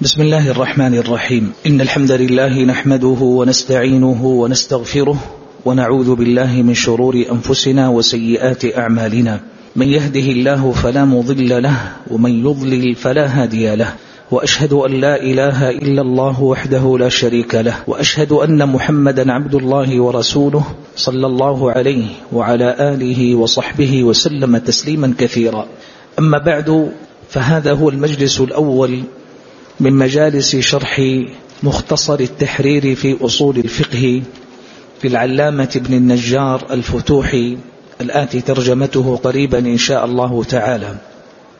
بسم الله الرحمن الرحيم إن الحمد لله نحمده ونستعينه ونستغفره ونعوذ بالله من شرور أنفسنا وسيئات أعمالنا من يهده الله فلا مضل له ومن يضلل فلا هادي له وأشهد أن لا إله إلا الله وحده لا شريك له وأشهد أن محمدا عبد الله ورسوله صلى الله عليه وعلى آله وصحبه وسلم تسليما كثيرا أما بعد فهذا هو المجلس الأول من مجالس شرح مختصر التحرير في أصول الفقه في العلامة ابن النجار الفتوحي. الآتي ترجمته قريبا إن شاء الله تعالى.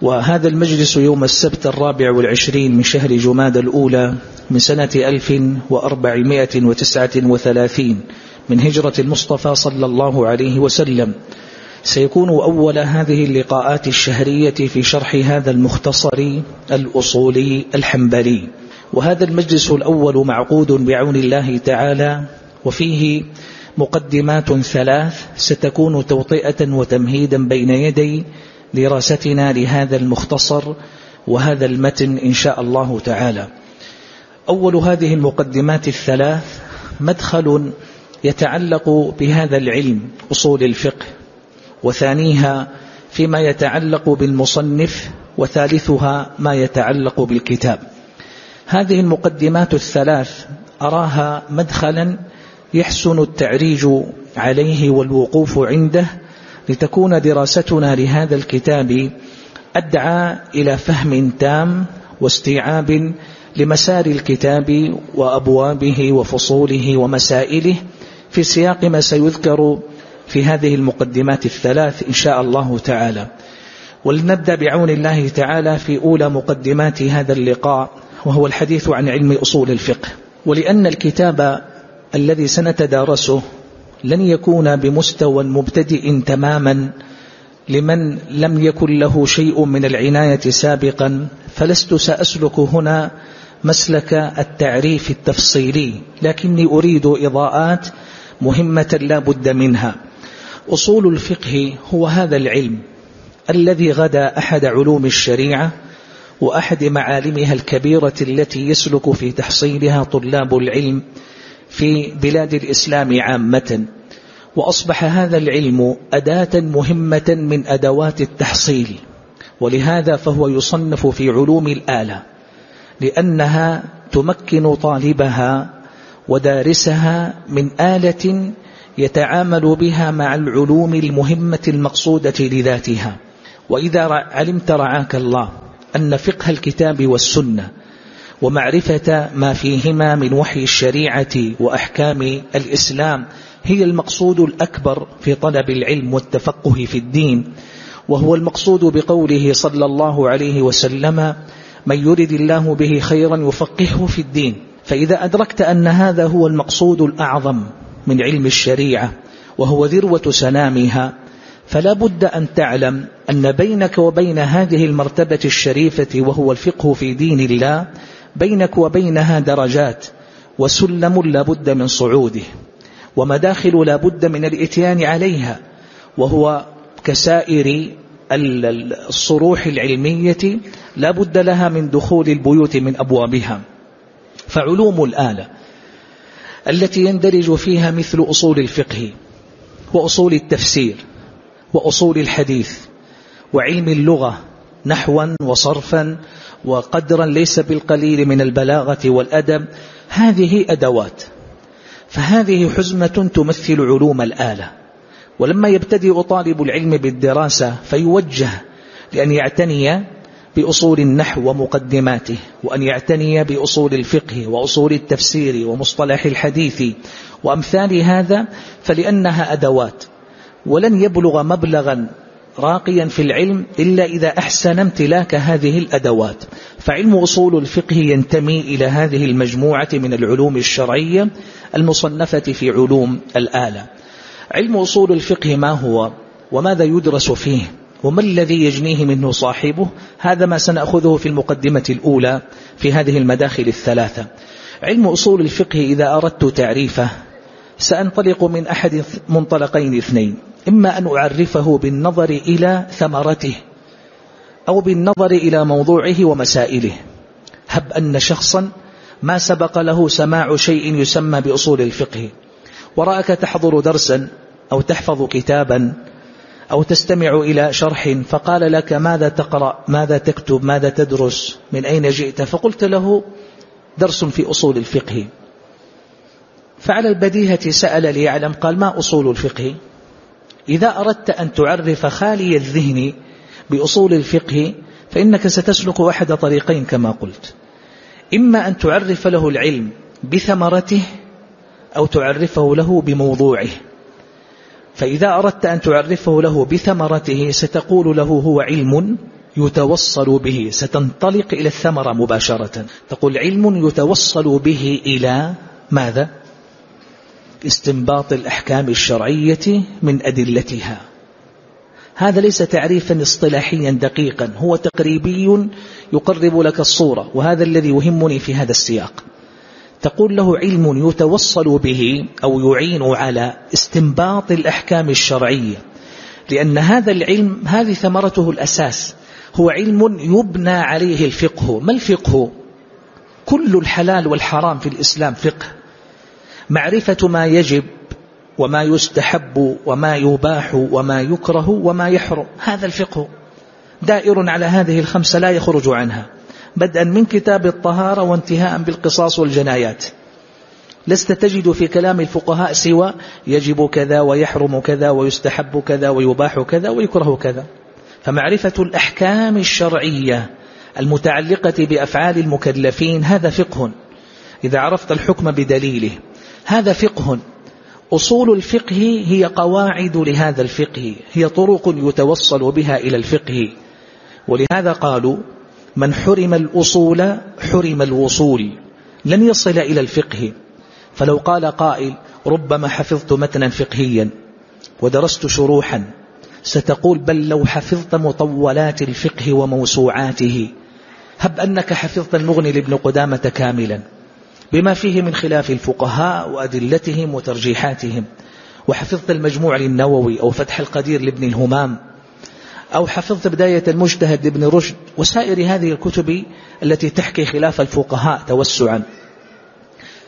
وهذا المجلس يوم السبت الرابع والعشرين من شهر جماد الأولى من سنة ألف وأربعمائة وتسعة وثلاثين من هجرة المصطفى صلى الله عليه وسلم. سيكون أول هذه اللقاءات الشهرية في شرح هذا المختصر الأصولي الحنبلي. وهذا المجلس الأول معقود بعون الله تعالى وفيه مقدمات ثلاث ستكون توطئة وتمهيدا بين يدي دراستنا لهذا المختصر وهذا المتن إن شاء الله تعالى. أول هذه المقدمات الثلاث مدخل يتعلق بهذا العلم أصول الفقه. وثانيها فيما يتعلق بالمصنف وثالثها ما يتعلق بالكتاب. هذه المقدمات الثلاث أراها مدخلا يحسن التعريج عليه والوقوف عنده لتكون دراستنا لهذا الكتاب أدعى إلى فهم تام واستيعاب لمسار الكتاب وأبوابه وفصوله ومسائله. في سياق ما سيذكر في هذه المقدمات الثلاث إن شاء الله تعالى. ولنبدأ بعون الله تعالى في أولى مقدمات هذا اللقاء وهو الحديث عن علم أصول الفقه. ولأن الكتاب الذي سنتدارسه لن يكون بمستوى مبتدئ تماما لمن لم يكن له شيء من العناية سابقا فلست سأسلك هنا مسلك التعريف التفصيلي لكني أريد إضاءات مهمة لا بد منها. أصول الفقه هو هذا العلم الذي غدا أحد علوم الشريعة وأحد معالمها الكبيرة التي يسلك في تحصيلها طلاب العلم في بلاد الإسلام عامة. وأصبح هذا العلم أداة مهمة من أدوات التحصيل ولهذا فهو يصنف في علوم الآلة لأنها تمكن طالبها ودارسها من آلة يتعامل بها مع العلوم المهمة المقصودة لذاتها. وإذا علمت رعاك الله أن فقه الكتاب والسنة ومعرفة ما فيهما من وحي الشريعة وأحكام الإسلام هي المقصود الأكبر في طلب العلم والتفقه في الدين وهو المقصود بقوله صلى الله عليه وسلم من يرد الله به خيرا يفقهه في الدين فإذا أدركت أن هذا هو المقصود الأعظم من علم الشريعة وهو ذروة سنامها. فلا بد أن تعلم أن بينك وبين هذه المرتبة الشريفة وهو الفقه في دين الله بينك وبينها درجات وسلم لا بد من صعوده ومداخل لا بد من الإتيان عليها وهو كسائر الصروح العلمية لا بد لها من دخول البيوت من أبوابها. فعلوم الآلة التي يندرج فيها مثل أصول الفقه وأصول التفسير وأصول الحديث وعلم اللغة نحوا وصرفا وقدرا ليس بالقليل من البلاغة والأدب هذه أدوات. فهذه حزمة تمثل علوم الآلة. ولما يبتدئ طالب العلم بالدراسة فيوجه لأن يعتني بأصول النحو ومقدماته وأن يعتني بأصول الفقه وأصول التفسير ومصطلح الحديث. وأمثال هذا فلأنها أدوات. ولن يبلغ مبلغا راقيا في العلم إلا إذا أحسن امتلاك هذه الأدوات. فعلم أصول الفقه ينتمي إلى هذه المجموعة من العلوم الشرعية المصنفة في علوم الآلة. علم أصول الفقه ما هو؟ وماذا يدرس فيه؟ وما الذي يجنيه منه صاحبه؟ هذا ما سنأخذه في المقدمة الأولى في هذه المداخل الثلاثة. علم أصول الفقه إذا أردت تعريفه سأنطلق من أحد منطلقين اثنين. إما أن أعرفه بالنظر إلى ثمرته أو بالنظر إلى موضوعه ومسائله. هب أن شخصا ما سبق له سماع شيء يسمى بأصول الفقه. ورأك تحضر درسا أو تحفظ كتابا أو تستمع إلى شرح فقال لك ماذا تقرأ؟ ماذا تكتب؟ ماذا تدرس؟ من أين جئت؟ فقلت له درس في أصول الفقه. فعلى البديهة سأل ليعلم قال ما أصول الفقه؟ إذا أردت أن تعرف خالي الذهن بأصول الفقه فإنك ستسلك أحد طريقين كما قلت. إما أن تعرف له العلم بثمرته أو تعرفه له بموضوعه. فإذا أردت أن تعرفه له بثمرته ستقول له هو علم يتوصل به ستنطلق إلى الثمرة مباشرة. تقول علم يتوصل به إلى ماذا؟ استنباط الأحكام الشرعية من أدلتها. هذا ليس تعريفا اصطلاحيا دقيقا هو تقريبي يقرب لك الصورة وهذا الذي يهمني في هذا السياق. تقول له علم يتوصل به أو يعين على استنباط الأحكام الشرعية. لأن هذا العلم هذه ثمرته الأساس. هو علم يبنى عليه الفقه. ما الفقه؟ كل الحلال والحرام في الإسلام فقه. معرفة ما يجب وما يستحب وما يباح وما يكره وما يحرم. هذا الفقه. دائر على هذه الخمسة لا يخرج عنها. بدءا من كتاب الطهارة وانتهاء بالقصاص والجنايات. لست تجد في كلام الفقهاء سوى يجب كذا ويحرم كذا ويستحب كذا ويباح كذا ويكره كذا. فمعرفة الأحكام الشرعية المتعلقة بأفعال المكلفين هذا فقه. إذا عرفت الحكم بدليله هذا فقه. أصول الفقه هي قواعد لهذا الفقه هي طرق يتوصل بها إلى الفقه. ولهذا قالوا من حرم الأصول حرم الوصول. لن يصل إلى الفقه. فلو قال قائل ربما حفظت متنا فقهيا ودرست شروحا ستقول بل لو حفظت مطولات الفقه وموسوعاته. هب أنك حفظت المغني لابن قدامة كاملا بما فيه من خلاف الفقهاء وأدلتهم وترجيحاتهم وحفظت المجموع للنووي أو فتح القدير لابن الهمام أو حفظت بداية المجتهد لابن رشد وسائر هذه الكتب التي تحكي خلاف الفقهاء توسعا.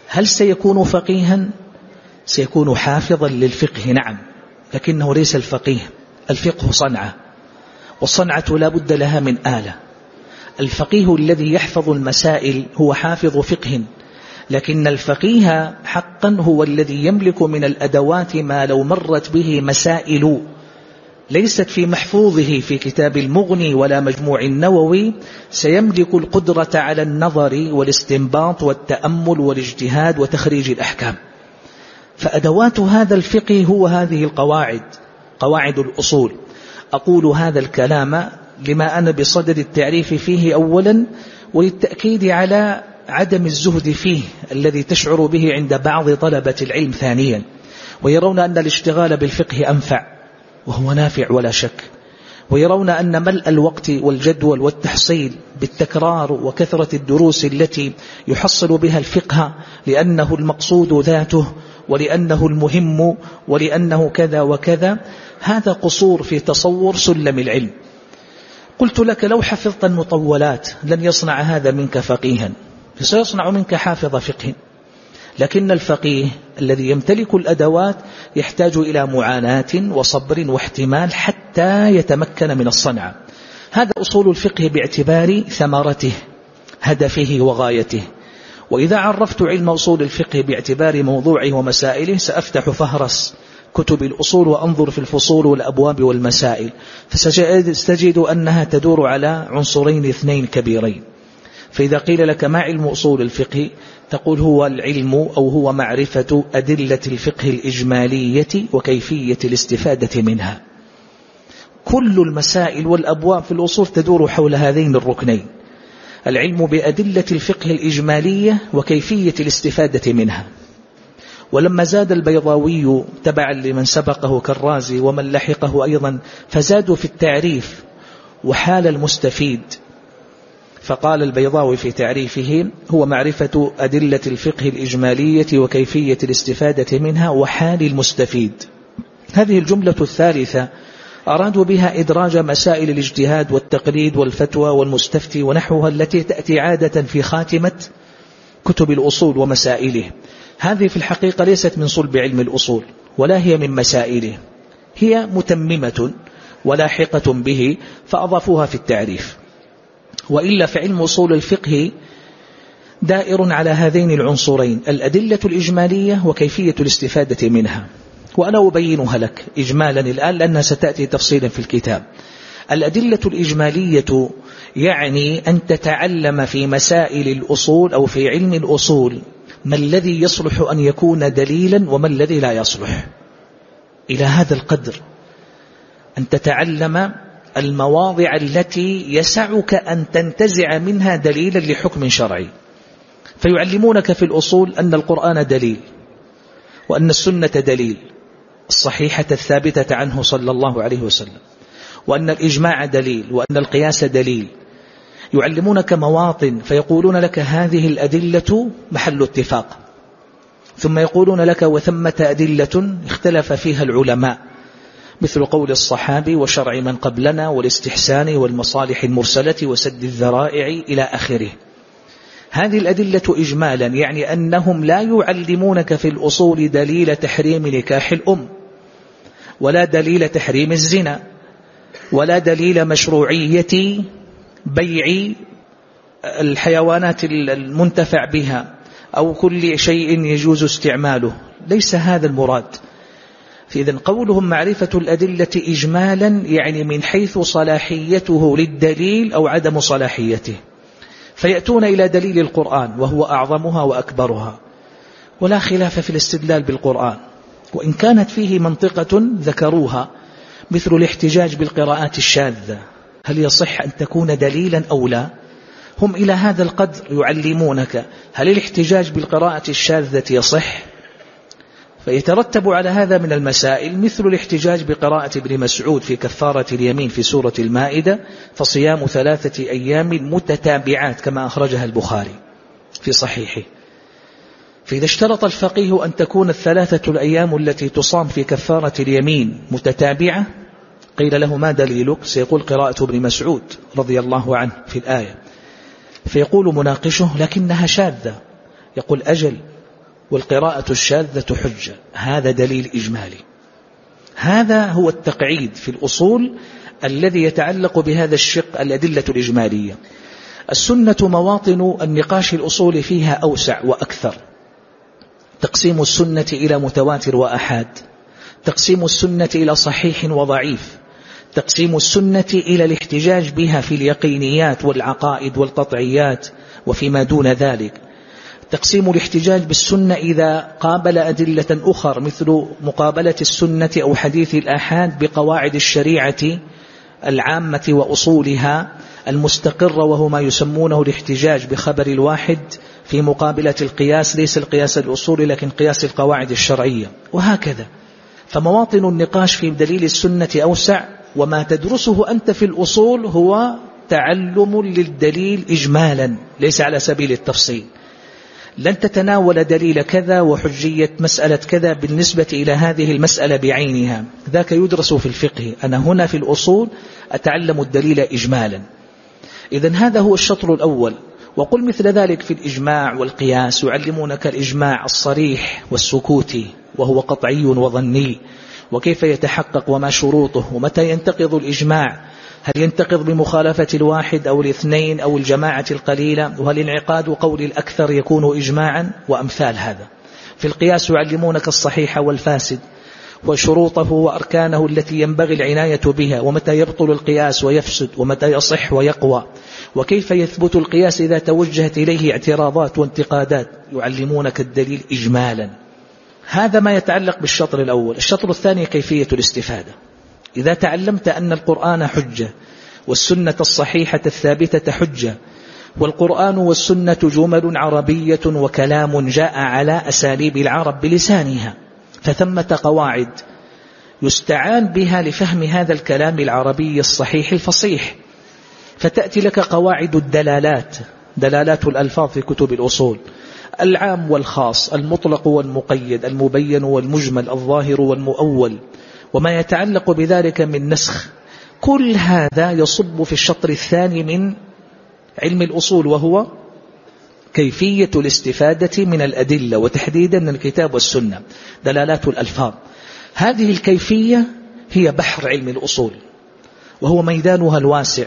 هل سيكون فقيها؟ سيكون حافظا للفقه نعم لكنه ليس الفقيه الفقه صنعة والصنعة لا بد لها من آلة. الفقيه الذي يحفظ المسائل هو حافظ فقه لكن الفقيه حقا هو الذي يملك من الأدوات ما لو مرت به مسائل ليست في محفوظه في كتاب المغني ولا مجموع النووي سيملك القدرة على النظر والاستنباط والتأمل والاجتهاد وتخريج الأحكام. فأدوات هذا الفقه هو هذه القواعد قواعد الأصول. أقول هذا الكلام لما أنا بصدد التعريف فيه أولا وللتأكيد على عدم الزهد فيه الذي تشعر به عند بعض طلبة العلم ثانيا. ويرون أن الاشتغال بالفقه أنفع. وهو نافع ولا شك. ويرون أن ملء الوقت والجدول والتحصيل بالتكرار وكثرة الدروس التي يحصل بها الفقه لأنه المقصود ذاته ولأنه المهم ولأنه كذا وكذا هذا قصور في تصور سلم العلم. قلت لك لو حفظت المطولات لن يصنع هذا منك فقيها سيصنع منك حافظ فقه. لكن الفقيه الذي يمتلك الأدوات يحتاج إلى معاناة وصبر واحتمال حتى يتمكن من الصنعة هذا أصول الفقه باعتبار ثمرته هدفه وغايته. وإذا عرفت علم أصول الفقه باعتبار موضوعه ومسائله سأفتح فهرس كتب الأصول وأنظر في الفصول والأبواب والمسائل. فستجد أنها تدور على عنصرين اثنين كبيرين. فإذا قيل لك ما علم أصول الفقه تقول هو العلم أو هو معرفة أدلة الفقه الإجمالية وكيفية الاستفادة منها. كل المسائل والأبواب في الأصول تدور حول هذين الركنين. العلم بأدلة الفقه الإجمالية وكيفية الاستفادة منها. ولما زاد البيضاوي تبعا لمن سبقه كالرازي ومن لحقه أيضا فزادوا في التعريف وحال المستفيد. فقال البيضاوي في تعريفه هو معرفة أدلة الفقه الإجمالية وكيفية الاستفادة منها وحال المستفيد. هذه الجملة الثالثة أرادوا بها إدراج مسائل الاجتهاد والتقليد والفتوى والمستفتي ونحوها التي تأتي عادة في خاتمة كتب الأصول ومسائله. هذه في الحقيقة ليست من صلب علم الأصول ولا هي من مسائله. هي متممة ولاحقة به فأضافوها في التعريف. وإلا فعلم أصول الفقه دائر على هذين العنصرين الأدلة الإجمالية وكيفية الاستفادة منها. وأنا أبينها لك إجمالا الآن لأنها ستأتي تفصيلا في الكتاب. الأدلة الإجمالية يعني أن تتعلم في مسائل الأصول أو في علم الأصول ما الذي يصلح أن يكون دليلا وما الذي لا يصلح. إلى هذا القدر أن تتعلم المواضع التي يسعك أن تنتزع منها دليلا لحكم شرعي. فيعلمونك في الأصول أن القرآن دليل وأن السنة دليل الصحيحة الثابتة عنه صلى الله عليه وسلم وأن الإجماع دليل وأن القياس دليل. يعلمونك مواطن فيقولون لك هذه الأدلة محل اتفاق. ثم يقولون لك وثمة أدلة اختلف فيها العلماء. مثل قول الصحابي وشرع من قبلنا والاستحسان والمصالح المرسلة وسد الذرائع إلى آخره. هذه الأدلة إجمالا يعني أنهم لا يعلمونك في الأصول دليل تحريم نكاح الأم ولا دليل تحريم الزنا ولا دليل مشروعية بيع الحيوانات المنتفع بها أو كل شيء يجوز استعماله. ليس هذا المراد. فإذا قولهم معرفة الأدلة إجمالا يعني من حيث صلاحيته للدليل أو عدم صلاحيته. فيأتون إلى دليل القرآن وهو أعظمها وأكبرها. ولا خلاف في الاستدلال بالقرآن. وإن كانت فيه منطقة ذكروها مثل الاحتجاج بالقراءات الشاذة. هل يصح أن تكون دليلا أو لا؟ هم إلى هذا القدر يعلمونك. هل الاحتجاج بالقراءة الشاذة يصح؟ فيترتب على هذا من المسائل مثل الاحتجاج بقراءة ابن مسعود في كفارة اليمين في سورة المائدة فصيام ثلاثة أيام متتابعات كما أخرجها البخاري في صحيحه. فإذا اشترط الفقيه أن تكون الثلاثة الأيام التي تصام في كفارة اليمين متتابعة قيل له ما دليلك؟ سيقول قراءة ابن مسعود رضي الله عنه في الآية. فيقول مناقشه لكنها شاذة. يقول أجل والقراءة الشاذة حجة. هذا دليل إجمالي. هذا هو التقعيد في الأصول الذي يتعلق بهذا الشق الأدلة الإجمالية. السنة مواطن النقاش الأصول فيها أوسع وأكثر. تقسيم السنة إلى متواتر وأحاد. تقسيم السنة إلى صحيح وضعيف. تقسيم السنة إلى الاحتجاج بها في اليقينيات والعقائد والقطعيات وفيما دون ذلك. تقسيم الاحتجاج بالسنة إذا قابل أدلة أخر مثل مقابلة السنة أو حديث الآحاد بقواعد الشريعة العامة وأصولها المستقرة وهو ما يسمونه الاحتجاج بخبر الواحد في مقابلة القياس. ليس القياس الأصولي لكن قياس القواعد الشرعية. وهكذا. فمواطن النقاش في دليل السنة أوسع وما تدرسه أنت في الأصول هو تعلم للدليل إجمالا ليس على سبيل التفصيل. لن تتناول دليل كذا وحجية مسألة كذا بالنسبة إلى هذه المسألة بعينها. ذاك يدرس في الفقه. أنا هنا في الأصول أتعلم الدليل إجمالا. إذا هذا هو الشطر الأول. وقل مثل ذلك في الإجماع والقياس. يعلمونك الإجماع الصريح والسكوتي وهو قطعي وظني. وكيف يتحقق وما شروطه ومتى ينتقض الإجماع. هل ينتقض بمخالفة الواحد أو الاثنين أو الجماعة القليلة؟ وهل انعقاد قول الأكثر يكون إجماعا؟ وأمثال هذا. في القياس يعلمونك الصحيح والفاسد وشروطه وأركانه التي ينبغي العناية بها ومتى يبطل القياس ويفسد ومتى يصح ويقوى. وكيف يثبت القياس إذا توجهت إليه اعتراضات وانتقادات؟ يعلمونك الدليل إجمالا. هذا ما يتعلق بالشطر الأول. الشطر الثاني كيفية الاستفادة. إذا تعلمت أن القرآن حجة والسنة الصحيحة الثابتة حجة والقرآن والسنة جمل عربية وكلام جاء على أساليب العرب بلسانها فثمة قواعد يستعان بها لفهم هذا الكلام العربي الصحيح الفصيح فتأتي لك قواعد الدلالات دلالات الألفاظ في كتب الأصول العام والخاص المطلق والمقيد المبين والمجمل الظاهر والمؤول وما يتعلق بذلك من نسخ. كل هذا يصب في الشطر الثاني من علم الأصول وهو كيفية الاستفادة من الأدلة وتحديدا من الكتاب والسنة دلالات الألفاظ. هذه الكيفية هي بحر علم الأصول وهو ميدانها الواسع.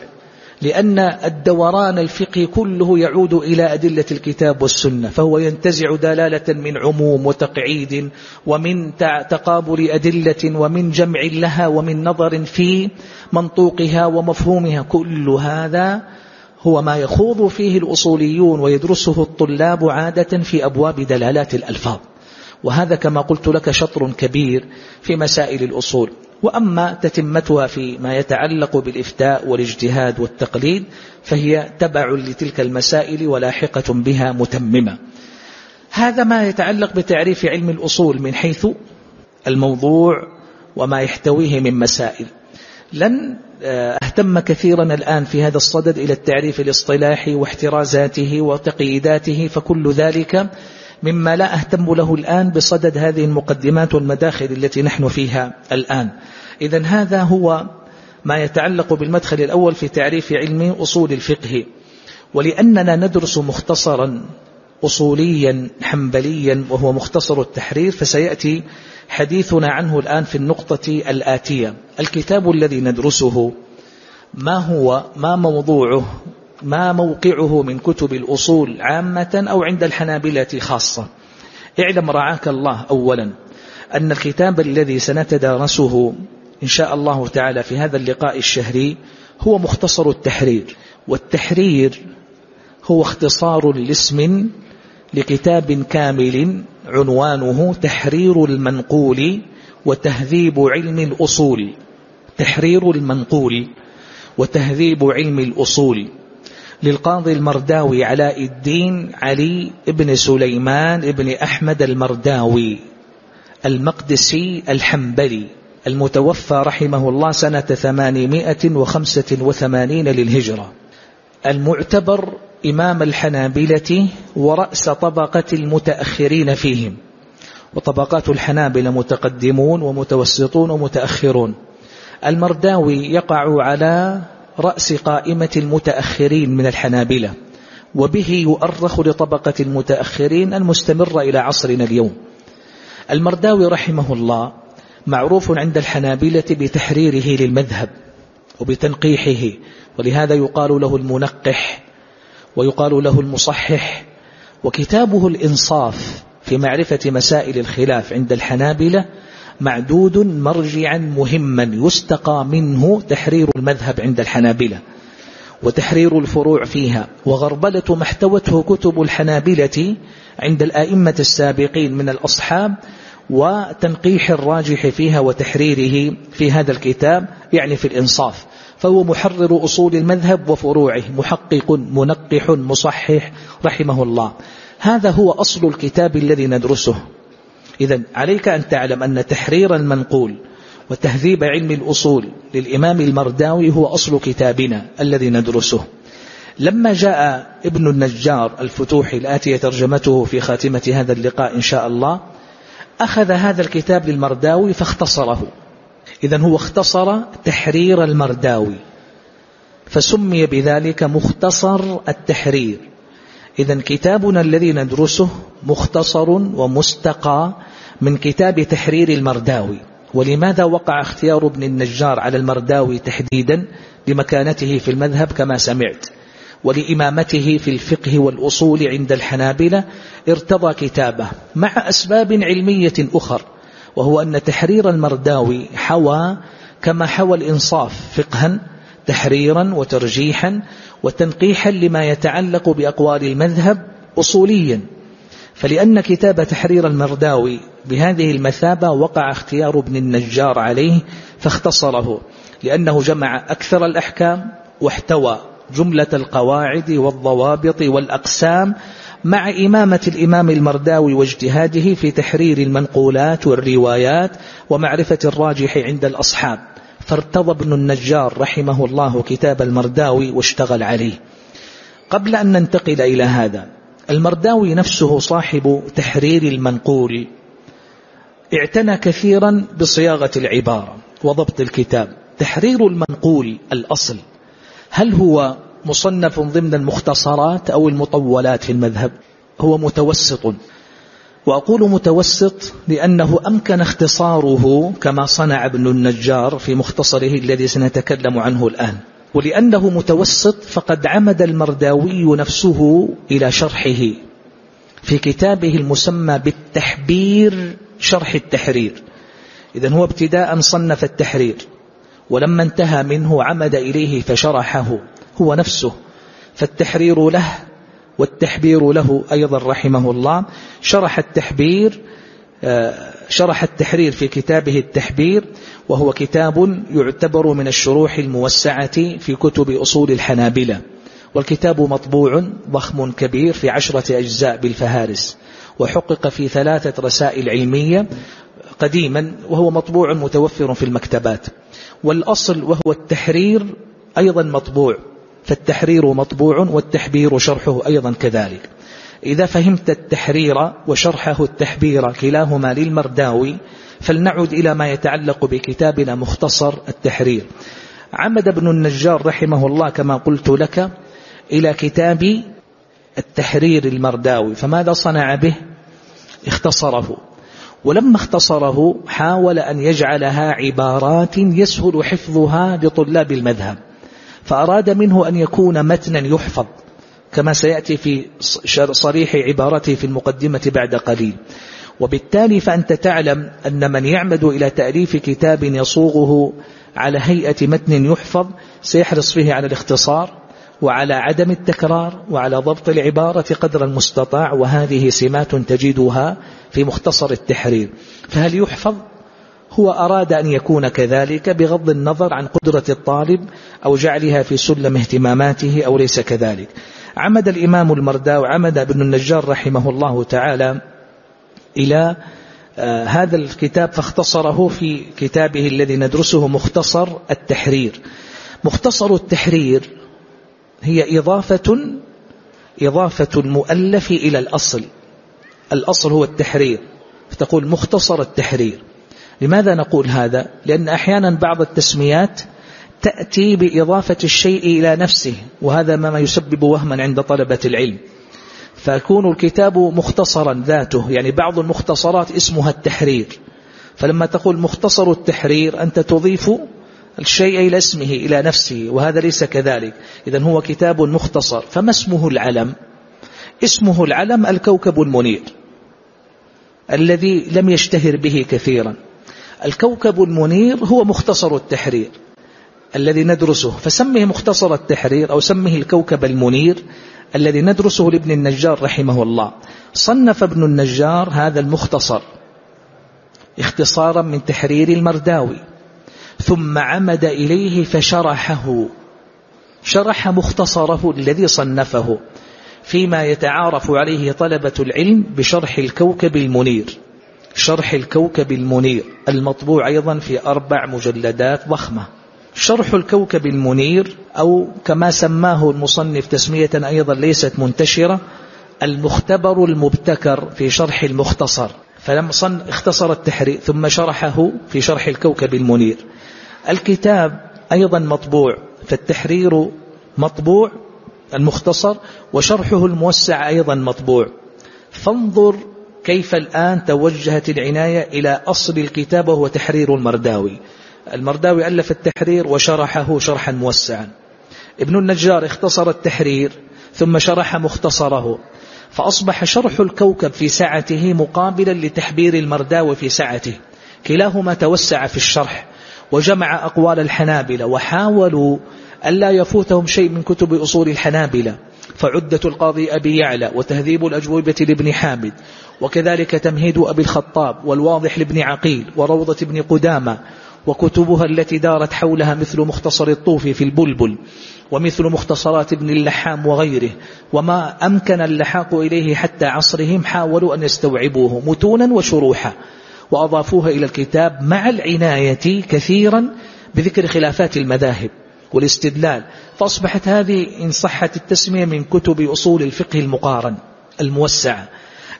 لأن الدوران الفقهي كله يعود إلى أدلة الكتاب والسنة فهو ينتزع دلالة من عموم وتقعيد ومن تقابل أدلة ومن جمع لها ومن نظر في منطوقها ومفهومها. كل هذا هو ما يخوض فيه الأصوليون ويدرسه الطلاب عادة في أبواب دلالات الألفاظ. وهذا كما قلت لك شطر كبير في مسائل الأصول. وأما تتمتها في ما يتعلق بالإفتاء والاجتهاد والتقليد فهي تبع لتلك المسائل ولاحقة بها متممة. هذا ما يتعلق بتعريف علم الأصول من حيث الموضوع وما يحتويه من مسائل. لن آه، أهتم كثيرا الآن في هذا الصدد إلى التعريف الاصطلاحي واحترازاته وتقييداته فكل ذلك مما لا أهتم له الآن بصدد هذه المقدمات والمداخل التي نحن فيها الآن. إذا هذا هو ما يتعلق بالمدخل الأول في تعريف علم أصول الفقه. ولأننا ندرس مختصرا أصوليا حنبليا وهو مختصر التحرير فسيأتي حديثنا عنه الآن في النقطة الآتية. الكتاب الذي ندرسه ما هو ما موضوعه ما موقعه من كتب الأصول عامة أو عند الحنابلة خاصة؟ اعلم رعاك الله أولا. أن الكتاب الذي سنتدارسه إن شاء الله تعالى في هذا اللقاء الشهري هو مختصر التحرير. والتحرير هو اختصار لاسم لكتاب كامل عنوانه تحرير المنقول وتهذيب علم الأصول. تحرير المنقول وتهذيب علم الأصول. للقاضي المرداوي علاء الدين علي ابن سليمان ابن أحمد المرداوي المقدسي الحنبلي. المتوفى رحمه الله سنة ثمانمائة وخمسة وثمانين للهجرة. المعتبر إمام الحنابلة ورأس طبقة المتأخرين فيهم. وطبقات الحنابلة متقدمون ومتوسطون ومتأخرون. المرداوي يقع على رأس قائمة المتأخرين من الحنابلة. وبه يؤرخ لطبقة المتأخرين المستمرة إلى عصرنا اليوم. المرداوي رحمه الله معروف عند الحنابلة بتحريره للمذهب وبتنقيحه ولهذا يقال له المنقح ويقال له المصحح. وكتابه الإنصاف في معرفة مسائل الخلاف عند الحنابلة معدود مرجعا مهما يستقى منه تحرير المذهب عند الحنابلة وتحرير الفروع فيها. وغربلة ما احتوته كتب الحنابلة عند الآئمة السابقين من الأصحاب وتنقيح الراجح فيها وتحريره في هذا الكتاب يعني في الإنصاف. فهو محرر أصول المذهب وفروعه محقق منقح مصحح رحمه الله. هذا هو أصل الكتاب الذي ندرسه. إذا عليك أن تعلم أن تحرير المنقول وتهذيب علم الأصول للإمام المرداوي هو أصل كتابنا الذي ندرسه. لما جاء ابن النجار الفتوح الآتية ترجمته في خاتمة هذا اللقاء إن شاء الله أخذ هذا الكتاب للمرداوي فاختصره. إذا هو اختصر تحرير المرداوي. فسمي بذلك مختصر التحرير. إذا كتابنا الذي ندرسه مختصر ومستقى من كتاب تحرير المرداوي. ولماذا وقع اختيار ابن النجار على المرداوي تحديدا لمكانته في المذهب كما سمعت؟ ولإمامته في الفقه والأصول عند الحنابلة ارتضى كتابه مع أسباب علمية أخر وهو أن تحرير المرداوي حوى كما حوى الإنصاف فقها تحريرا وترجيحا وتنقيحا لما يتعلق بأقوال المذهب أصوليا. فلأن كتاب تحرير المرداوي بهذه المثابة وقع اختيار ابن النجار عليه فاختصره لأنه جمع أكثر الأحكام واحتوى. جملة القواعد والضوابط والأقسام مع إمامة الإمام المرداوي واجتهاده في تحرير المنقولات والروايات ومعرفة الراجح عند الأصحاب. فارتضى ابن النجار رحمه الله كتاب المرداوي واشتغل عليه. قبل أن ننتقل إلى هذا المرداوي نفسه صاحب تحرير المنقول. اعتنى كثيرا بصياغة العبارة وضبط الكتاب. تحرير المنقول الأصل هل هو مصنف ضمن المختصرات أو المطولات في المذهب؟ هو متوسط. وأقول متوسط لأنه أمكن اختصاره كما صنع ابن النجار في مختصره الذي سنتكلم عنه الآن. ولأنه متوسط فقد عمد المرداوي نفسه إلى شرحه في كتابه المسمى بالتحبير شرح التحرير. إذا هو ابتداء صنف التحرير. ولما انتهى منه عمد إليه فشرحه هو نفسه فالتحرير له والتحبير له أيضا رحمه الله. شرح التحبير آه، شرح التحرير في كتابه التحبير وهو كتاب يعتبر من الشروح الموسعة في كتب أصول الحنابلة. والكتاب مطبوع ضخم كبير في عشرة أجزاء بالفهارس وحقق في ثلاثة رسائل علمية قديما وهو مطبوع متوفر في المكتبات. والأصل وهو التحرير أيضا مطبوع فالتحرير مطبوع والتحبير شرحه أيضا كذلك. إذا فهمت التحرير وشرحه التحبير كلاهما للمرداوي فلنعد إلى ما يتعلق بكتابنا مختصر التحرير. عمد ابن النجار رحمه الله كما قلت لك إلى كتاب التحرير المرداوي فماذا صنع به؟ اختصره. ولما اختصره حاول أن يجعلها عبارات يسهل حفظها لطلاب المذهب فأراد منه أن يكون متنا يحفظ كما سيأتي في صريح عبارته في المقدمة بعد قليل. وبالتالي فأنت تعلم أن من يعمد إلى تأليف كتاب يصوغه على هيئة متن يحفظ سيحرص فيه على الاختصار وعلى عدم التكرار وعلى ضبط العبارة قدر المستطاع وهذه سمات تجدها في مختصر التحرير. فهل يحفظ؟ هو أراد أن يكون كذلك بغض النظر عن قدرة الطالب أو جعلها في سلم اهتماماته أو ليس كذلك. عمد الإمام المرداو عمد ابن النجار رحمه الله تعالى إلى آه هذا الكتاب فاختصره في كتابه الذي ندرسه مختصر التحرير. مختصر التحرير هي إضافة إضافة المؤلف إلى الأصل. الأصل هو التحرير. فتقول مختصر التحرير. لماذا نقول هذا؟ لأن أحيانا بعض التسميات تأتي بإضافة الشيء إلى نفسه وهذا ما يسبب وهما عند طلبة العلم. فيكون الكتاب مختصرا ذاته يعني بعض المختصرات اسمها التحرير. فلما تقول مختصر التحرير أنت تضيف الشيء إلى اسمه إلى نفسه وهذا ليس كذلك. إذا هو كتاب مختصر. فما اسمه العلم؟ اسمه العلم الكوكب المنير الذي لم يشتهر به كثيرا. الكوكب المنير هو مختصر التحرير الذي ندرسه. فسمه مختصر التحرير أو سمه الكوكب المنير الذي ندرسه لابن النجار رحمه الله. صنف ابن النجار هذا المختصر اختصارا من تحرير المرداوي. ثم عمد إليه فشرحه. شرح مختصره الذي صنفه فيما يتعارف عليه طلبة العلم بشرح الكوكب المنير. شرح الكوكب المنير المطبوع أيضا في أربع مجلدات ضخمة. شرح الكوكب المنير أو كما سماه المصنف تسمية أيضا ليست منتشرة المختبر المبتكر في شرح المختصر. فلم صن اختصر التحرير ثم شرحه في شرح الكوكب المنير. الكتاب أيضا مطبوع فالتحرير مطبوع المختصر وشرحه الموسع أيضا مطبوع. فانظر كيف الآن توجهت العناية إلى أصل الكتاب وهو تحرير المرداوي. المرداوي ألف التحرير وشرحه شرحا موسعا. ابن النجار اختصر التحرير ثم شرح مختصره فأصبح شرح الكوكب في سعته مقابلا لتحبير المرداوي في سعته كلاهما توسع في الشرح وجمع أقوال الحنابلة وحاولوا ألا يفوتهم شيء من كتب أصول الحنابلة. فعدة القاضي أبي يعلى وتهذيب الأجوبة لابن حامد وكذلك تمهيد أبي الخطاب والواضح لابن عقيل وروضة ابن قدامة وكتبها التي دارت حولها مثل مختصر الطوفي في البلبل ومثل مختصرات ابن اللحام وغيره وما أمكن اللحاق إليه حتى عصرهم حاولوا أن يستوعبوه متونا وشروحا. وأضافوها إلى الكتاب مع العناية كثيرا بذكر خلافات المذاهب والاستدلال. فأصبحت هذه إن صحت التسمية من كتب أصول الفقه المقارن الموسعة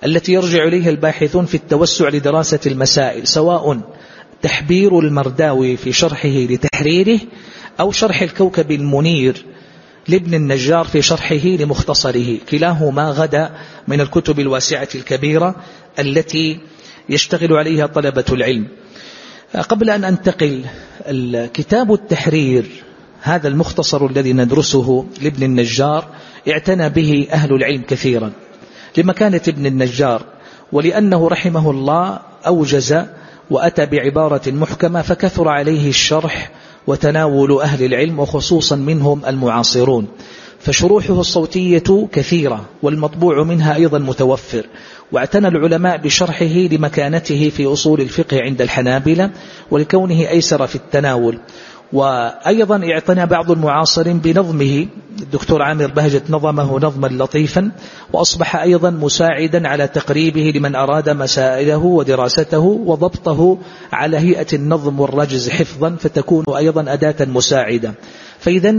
التي يرجع إليها الباحثون في التوسع لدراسة المسائل سواء تحبير المرداوي في شرحه لتحريره أو شرح الكوكب المنير لابن النجار في شرحه لمختصره. كلاهما غدا من الكتب الواسعة الكبيرة التي يشتغل عليها طلبة العلم. قبل أن أنتقل كتاب التحرير هذا المختصر الذي ندرسه لابن النجار اعتنى به أهل العلم كثيرا. لمكانة ابن النجار ولأنه رحمه الله أوجز وأتى بعبارة محكمة فكثر عليه الشرح وتناول أهل العلم وخصوصا منهم المعاصرون. فشروحه الصوتية كثيرة والمطبوع منها أيضا متوفر. واعتنى العلماء بشرحه لمكانته في أصول الفقه عند الحنابلة ولكونه أيسر في التناول. وأيضا اعتنى بعض المعاصرين بنظمه الدكتور عامر بهجت نظمه نظما لطيفا وأصبح أيضا مساعدا على تقريبه لمن أراد مسائله ودراسته وضبطه على هيئة النظم والرجز حفظا فتكون أيضا أداة مساعدة. فإذا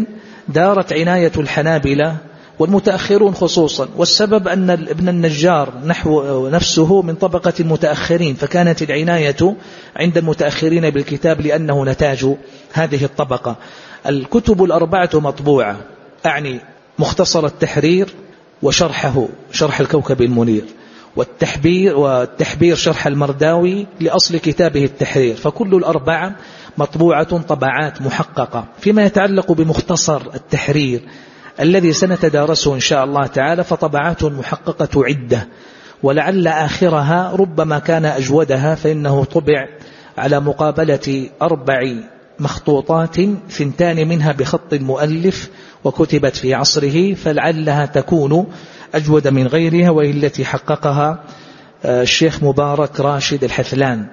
دارت عناية الحنابلة والمتأخرون خصوصا. والسبب أن ابن النجار نحو نفسه من طبقة المتأخرين فكانت العناية عند المتأخرين بالكتاب لأنه نتاج هذه الطبقة. الكتب الأربعة مطبوعة. أعني مختصر التحرير وشرحه شرح الكوكب المنير. والتحبير والتحبير شرح المرداوي لأصل كتابه التحرير. فكل الأربعة مطبوعة طبعات محققة. فيما يتعلق بمختصر التحرير الذي سنتدارسه إن شاء الله تعالى فطبعات محققة عدة. ولعل آخرها ربما كان أجودها فإنه طبع على مقابلة أربع مخطوطات ثنتان منها بخط المؤلف وكتبت في عصره فلعلها تكون أجود من غيرها وهي التي حققها آه، الشيخ مبارك راشد الحثلان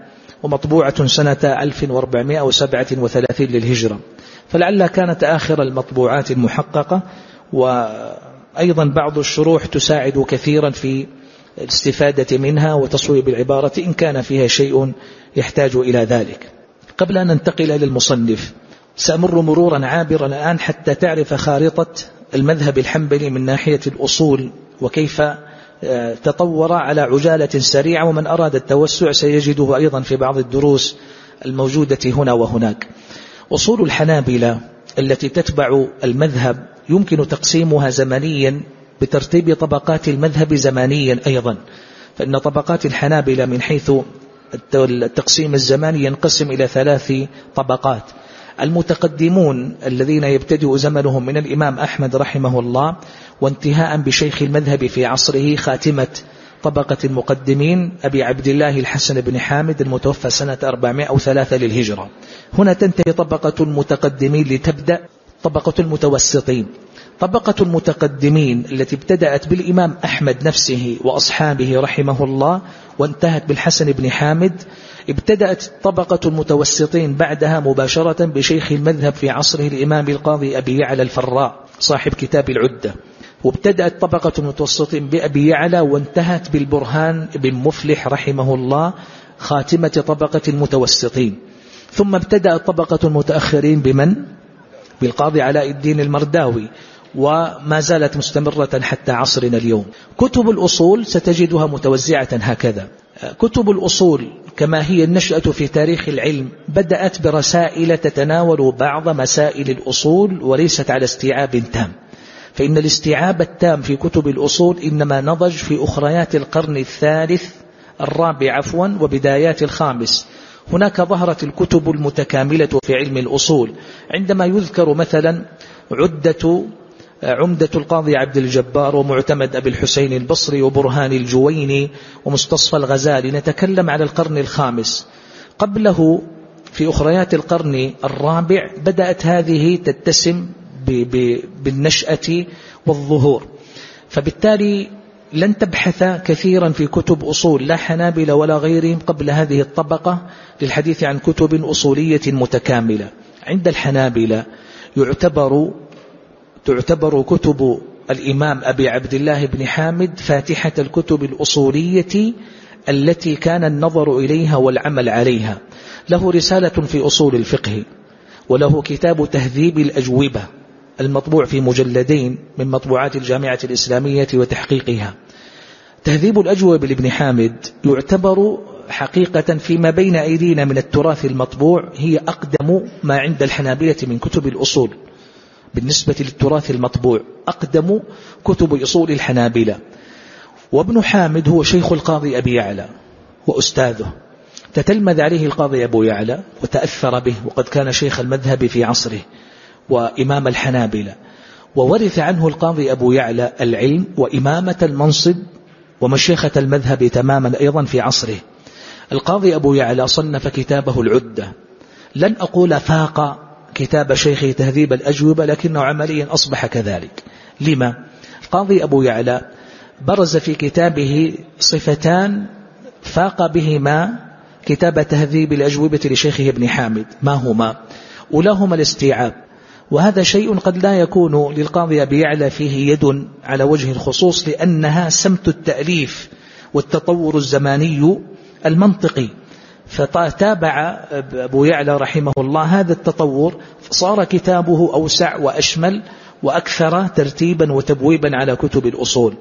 ومطبوعة سنة 1437 للهجرة. فلعلها كانت آخر المطبوعات المحققة. وأيضا بعض الشروح تساعد كثيرا في الاستفادة منها وتصويب العبارة إن كان فيها شيء يحتاج إلى ذلك. قبل أن ننتقل للمصنف سأمر مرورا عابرا الآن حتى تعرف خارطة المذهب الحنبلي من ناحية الأصول وكيف آه، تطور على عجالة سريعة ومن أراد التوسع سيجده أيضا في بعض الدروس الموجودة هنا وهناك. أصول الحنابلة التي تتبع المذهب يمكن تقسيمها زمنيا بترتيب طبقات المذهب زمانيا أيضا. فإن طبقات الحنابلة من حيث التقسيم الزماني ينقسم إلى ثلاث طبقات. المتقدمون الذين يبتدئ زمنهم من الإمام أحمد رحمه الله وانتهاء بشيخ المذهب في عصره خاتمة طبقة المقدمين أبي عبد الله الحسن بن حامد المتوفى سنة 403 للهجرة. هنا تنتهي طبقة المتقدمين لتبدأ طبقة المتوسطين طبقة المتقدمين التي ابتدأت بالإمام أحمد نفسه وأصحابه رحمه الله وانتهت بالحسن بن حامد ابتدأت طبقة المتوسطين بعدها مباشرة بشيخ المذهب في عصره الإمام القاضي أبي يعلى الفراء صاحب كتاب العدة وابتدأت طبقة المتوسطين بأبي يعلى وانتهت بالبرهان بن مفلح رحمه الله خاتمة طبقة المتوسطين ثم ابتدأت طبقة المتأخرين بمن؟ بالقاضي علاء الدين المرداوي وما زالت مستمرة حتى عصرنا اليوم. كتب الأصول ستجدها متوزعة هكذا. كتب الأصول كما هي النشأة في تاريخ العلم بدأت برسائل تتناول بعض مسائل الأصول وليست على استيعاب تام. فإن الاستيعاب التام في كتب الأصول إنما نضج في أخريات القرن الثالث الرابع عفوا وبدايات الخامس. هناك ظهرت الكتب المتكاملة في علم الأصول. عندما يذكر مثلا عدة عمدة القاضي عبد الجبار ومعتمد أبي الحسين البصري وبرهان الجويني ومستصفى الغزالي نتكلم على القرن الخامس. قبله في أخريات القرن الرابع بدأت هذه تتسم بالنشأة والظهور. فبالتالي لن تبحث كثيرا في كتب أصول لا حنابل ولا غيرهم قبل هذه الطبقة للحديث عن كتب أصولية متكاملة. عند الحنابلة يعتبر تعتبر كتب الإمام أبي عبد الله بن حامد فاتحة الكتب الأصولية التي كان النظر إليها والعمل عليها. له رسالة في أصول الفقه وله كتاب تهذيب الأجوبة. المطبوع في مجلدين من مطبوعات الجامعة الإسلامية وتحقيقها. تهذيب الأجوبة لابن حامد يعتبر حقيقة فيما بين أيدينا من التراث المطبوع هي أقدم ما عند الحنابلة من كتب الأصول. بالنسبة للتراث المطبوع أقدم كتب أصول الحنابلة. وابن حامد هو شيخ القاضي أبي يعلى وأستاذه. تتلمذ عليه القاضي أبو يعلى وتأثر به وقد كان شيخ المذهب في عصره. وإمام الحنابلة. وورث عنه القاضي أبو يعلى العلم وإمامة المنصب ومشيخة المذهب تماما أيضا في عصره. القاضي أبو يعلى صنف كتابه العدة. لن أقول فاق كتاب شيخه تهذيب الأجوبة لكنه عمليا أصبح كذلك. لما؟ القاضي أبو يعلى برز في كتابه صفتان فاق بهما كتاب تهذيب الأجوبة لشيخه ابن حامد. ما هما؟ أولاهما الاستيعاب. وهذا شيء قد لا يكون للقاضي أبي يعلى فيه يد على وجه الخصوص لأنها سمت التأليف والتطور الزماني المنطقي. فتابع أبو يعلى رحمه الله هذا التطور صار كتابه أوسع وأشمل وأكثر ترتيبا وتبويبا على كتب الأصول.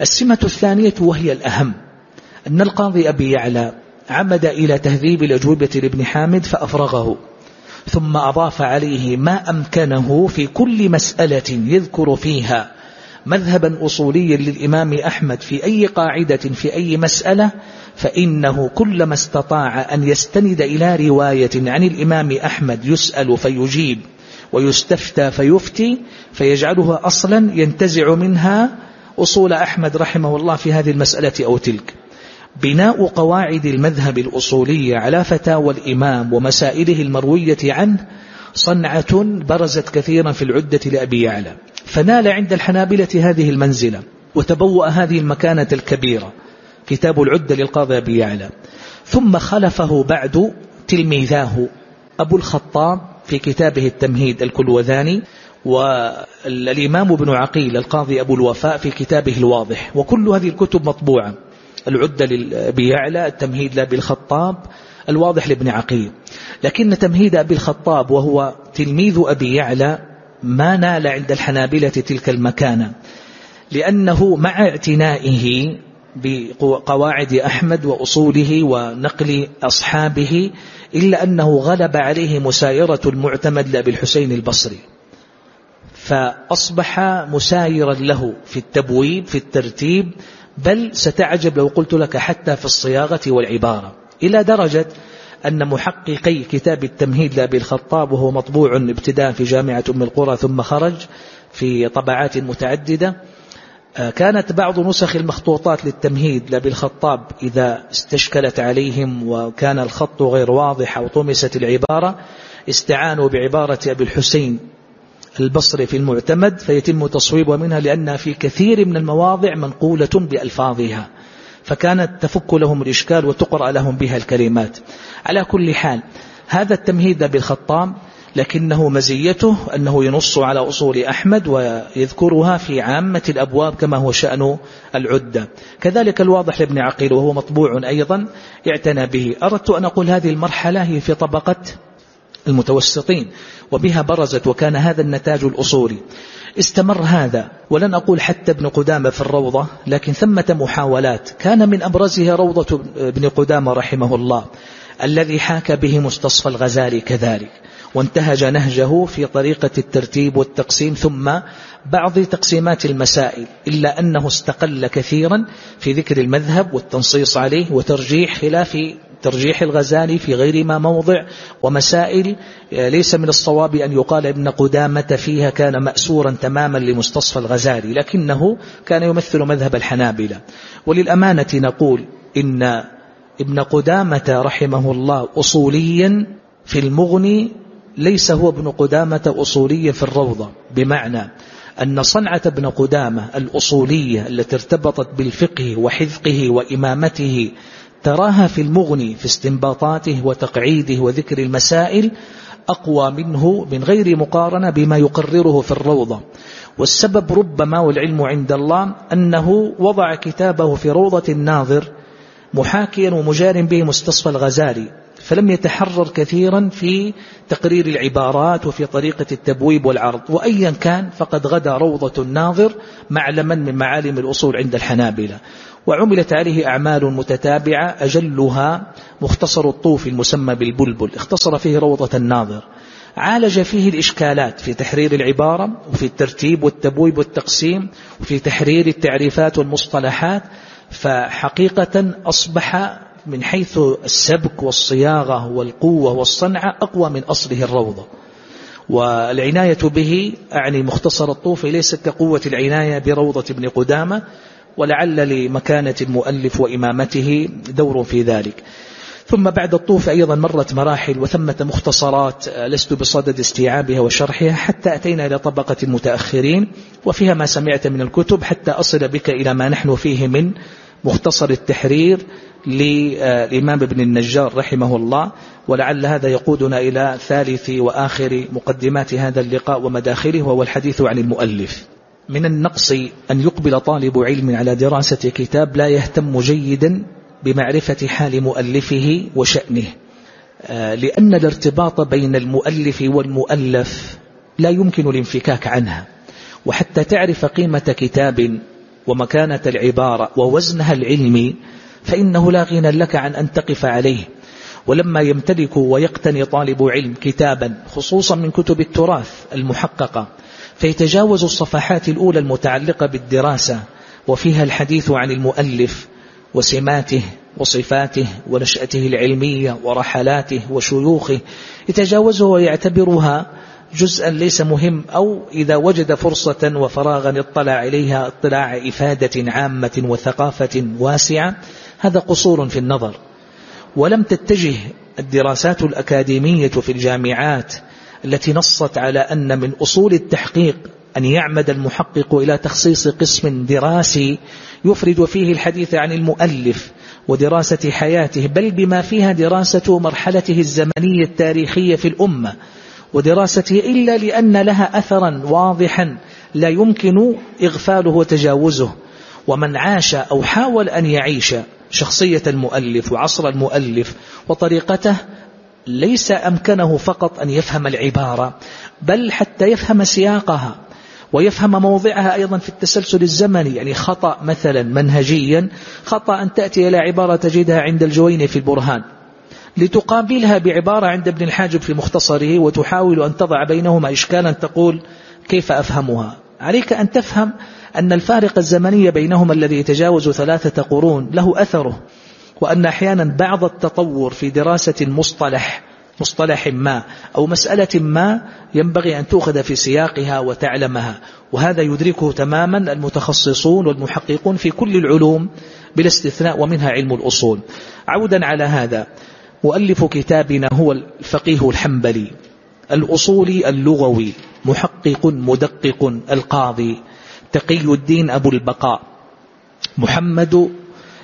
السمة الثانية وهي الأهم أن القاضي أبي يعلى عمد إلى تهذيب الأجوبة لابن حامد فأفرغه. ثم أضاف عليه ما أمكنه في كل مسألة يذكر فيها مذهبا أصوليا للإمام أحمد في أي قاعدة في أي مسألة فإنه كلما استطاع أن يستند إلى رواية عن الإمام أحمد يسأل فيجيب ويستفتى فيفتي فيجعلها أصلا ينتزع منها. أصول أحمد رحمه الله في هذه المسألة أو تلك. بناء قواعد المذهب الأصولية على فتاوى الإمام ومسائله المروية عنه صنعة برزت كثيرا في العدة لأبي يعلى. فنال عند الحنابلة هذه المنزلة وتبوأ هذه المكانة الكبيرة. كتاب العدة للقاضي أبي يعلى. ثم خلفه بعد تلميذاه أبو الخطاب في كتابه التمهيد الكلوذاني والإمام ابن عقيل القاضي أبو الوفاء في كتابه الواضح. وكل هذه الكتب مطبوعة. العدة لأبي يعلى التمهيد لأبي الخطاب الواضح لابن عقيل. لكن تمهيد أبي الخطاب وهو تلميذ أبي يعلى ما نال عند الحنابلة تلك المكانة لأنه مع اعتنائه بقواعد أحمد وأصوله ونقل أصحابه إلا أنه غلب عليه مسايرة المعتمد لأبي الحسين البصري. فأصبح مسايرا له في التبويب في الترتيب بل ستعجب لو قلت لك حتى في الصياغة والعبارة إلى درجة أن محققي كتاب التمهيد لأبي الخطاب وهو مطبوع ابتداء في جامعة أم القرى ثم خرج في طبعات متعددة آه، كانت بعض نسخ المخطوطات للتمهيد لأبي الخطاب إذا استشكلت عليهم وكان الخط غير واضح أو طمست العبارة استعانوا بعبارة أبي الحسين البصري في المعتمد فيتم تصويبها منها لأنها في كثير من المواضع منقولة بألفاظها فكانت تفك لهم الإشكال وتقرأ لهم بها الكلمات. على كل حال هذا التمهيد بالخطام لكنه مزيته أنه ينص على أصول أحمد ويذكرها في عامة الأبواب كما هو شأن العدة. كذلك الواضح لابن عقيل وهو مطبوع أيضا اعتنى به. أردت أن أقول هذه المرحلة هي في طبقة المتوسطين. وبها برزت وكان هذا النتاج الأصولي. استمر هذا ولن أقول حتى ابن قدامة في الروضة لكن ثمة محاولات. كان من أبرزها روضة ابن قدامة رحمه الله الذي حاك به مستصفى الغزالي كذلك. وانتهج نهجه في طريقة الترتيب والتقسيم ثم بعض تقسيمات المسائل إلا أنه استقل كثيرا في ذكر المذهب والتنصيص عليه وترجيح خلاف ترجيح الغزالي في غير ما موضع ومسائل آه، ليس من الصواب أن يقال ابن قدامة فيها كان مأسورا تماما لمستصفى الغزالي لكنه كان يمثل مذهب الحنابلة. وللأمانة نقول إن ابن قدامة رحمه الله أصوليا في المغني ليس هو ابن قدامة أصوليا في الروضة بمعنى أن صنعة ابن قدامة الأصولية التي ارتبطت بالفقه وحذقه وإمامته تراها في المغني في استنباطاته وتقعيده وذكر المسائل أقوى منه من غير مقارنة بما يقرره في الروضة. والسبب ربما والعلم عند الله أنه وضع كتابه في روضة الناظر محاكيا ومجار به مستصفى الغزالي فلم يتحرر كثيرا في تقرير العبارات وفي طريقة التبويب والعرض. وأيا كان فقد غدا روضة الناظر معلما من معالم الأصول عند الحنابلة. وعملت عليه أعمال متتابعة أجلها مختصر الطوف المسمى بالبلبل. اختصر فيه روضة الناظر. عالج فيه الإشكالات في تحرير العبارة وفي الترتيب والتبويب والتقسيم وفي تحرير التعريفات والمصطلحات فحقيقة أصبح من حيث السبك والصياغة والقوة والصنعة أقوى من أصله الروضة. والعناية به أعني مختصر الطوف ليس كقوة العناية بروضة ابن قدامة ولعل لمكانة المؤلف وإمامته دور في ذلك. ثم بعد الطوف أيضا مرت مراحل وثمة مختصرات لست بصدد استيعابها وشرحها حتى أتينا إلى طبقة المتأخرين وفيها ما سمعت من الكتب حتى أصل بك إلى ما نحن فيه من مختصر التحرير للإمام ابن النجار رحمه الله. ولعل هذا يقودنا إلى ثالث وآخر مقدمات هذا اللقاء ومداخله وهو الحديث عن المؤلف. من النقص أن يقبل طالب علم على دراسة كتاب لا يهتم جيدا بمعرفة حال مؤلفه وشأنه. آه، لأن الارتباط بين المؤلف والمؤلف لا يمكن الانفكاك عنها. وحتى تعرف قيمة كتاب ومكانة العبارة ووزنها العلمي فإنه لا غنى لك عن أن تقف عليه. ولما يمتلك ويقتني طالب علم كتابا خصوصا من كتب التراث المحققة فيتجاوز الصفحات الأولى المتعلقة بالدراسة وفيها الحديث عن المؤلف وسماته وصفاته ونشأته العلمية ورحلاته وشيوخه يتجاوزها ويعتبرها جزءا ليس مهم أو إذا وجد فرصة وفراغا اطلع عليها اطلاع إفادة عامة وثقافة واسعة هذا قصور في النظر. ولم تتجه الدراسات الأكاديمية في الجامعات التي نصت على أن من أصول التحقيق أن يعمد المحقق إلى تخصيص قسم دراسي يفرد فيه الحديث عن المؤلف ودراسة حياته بل بما فيها دراسة مرحلته الزمنية التاريخية في الأمة ودراسته إلا لأن لها أثرا واضحا لا يمكن إغفاله وتجاوزه ومن عاش أو حاول أن يعيش شخصية المؤلف وعصر المؤلف وطريقته ليس أمكنه فقط أن يفهم العبارة بل حتى يفهم سياقها ويفهم موضعها أيضا في التسلسل الزمني يعني خطأ مثلا منهجيا خطأ أن تأتي إلى عبارة تجدها عند الجويني في البرهان لتقابلها بعبارة عند ابن الحاجب في مختصره وتحاول أن تضع بينهما إشكالا تقول كيف أفهمها. عليك أن تفهم أن الفارق الزمني بينهما الذي يتجاوز ثلاثة قرون له أثره. وأن أحيانا بعض التطور في دراسة مصطلح مصطلح ما أو مسألة ما ينبغي أن تؤخذ في سياقها وتعلمها وهذا يدركه تماما المتخصصون والمحققون في كل العلوم بلا استثناء ومنها علم الأصول. عودا على هذا مؤلف كتابنا هو الفقيه الحنبلي الأصولي اللغوي محقق مدقق القاضي تقي الدين أبو البقاء محمد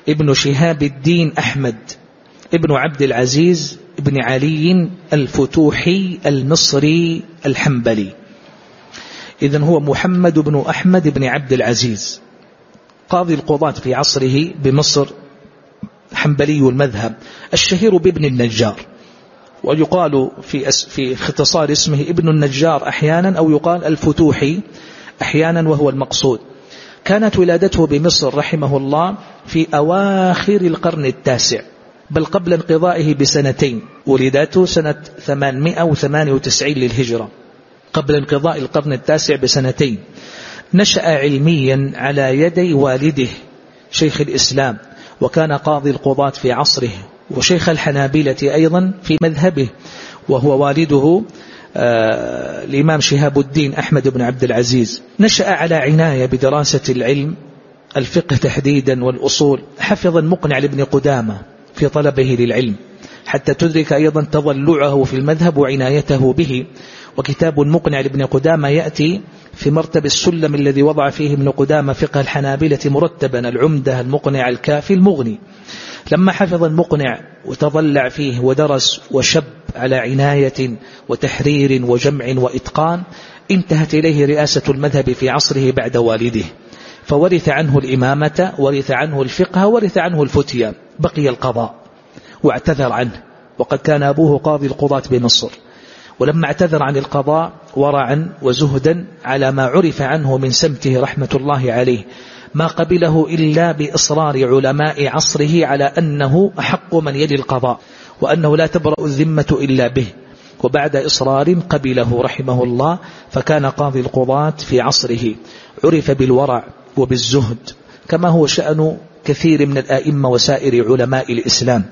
ابن شهاب الدين أحمد ابن عبد العزيز ابن علي الفتوحي المصري الحنبلي. إذن هو محمد بن أحمد بن عبد العزيز. قاضي القضاة في عصره بمصر حنبلي المذهب الشهير بابن النجار. ويقال في في اختصار اسمه ابن النجار أحيانا أو يقال الفتوحي أحيانا وهو المقصود. كانت ولادته بمصر رحمه الله في أواخر القرن التاسع بل قبل انقضائه بسنتين. ولدته سنة 898 للهجرة. قبل انقضاء القرن التاسع بسنتين. نشأ علميا على يدي والده شيخ الإسلام وكان قاضي القضاة في عصره وشيخ الحنابلة أيضا في مذهبه وهو والده الإمام شهاب الدين أحمد بن عبد العزيز نشأ على عناية بدراسة العلم الفقه تحديدا والأصول حفظ المقنع لابن قدامة في طلبه للعلم حتى تدرك أيضا تضلعه في المذهب وعنايته به وكتاب مقنع لابن قدامة يأتي في مرتب السلم الذي وضع فيه ابن قدامة فقه الحنابلة مرتبا العمدة المقنع الكافي المغني. لما حفظ المقنع وتضلع فيه ودرس وشب على عناية وتحرير وجمع وإتقان انتهت إليه رئاسة المذهب في عصره بعد والده. فورث عنه الإمامة ورث عنه الفقه ورث عنه الفتية. بقي القضاء. واعتذر عنه. وقد كان أبوه قاضي القضاة بمصر. ولما اعتذر عن القضاء ورعا وزهدا على ما عرف عنه من سمته رحمة الله عليه. ما قبله إلا بإصرار علماء عصره على أنه أحق من يلي القضاء وأنه لا تبرأ الذمة إلا به. وبعد إصرار قبله رحمه الله فكان قاضي القضاة في عصره. عرف بالورع وبالزهد كما هو شأن كثير من الآئمة وسائر علماء الإسلام.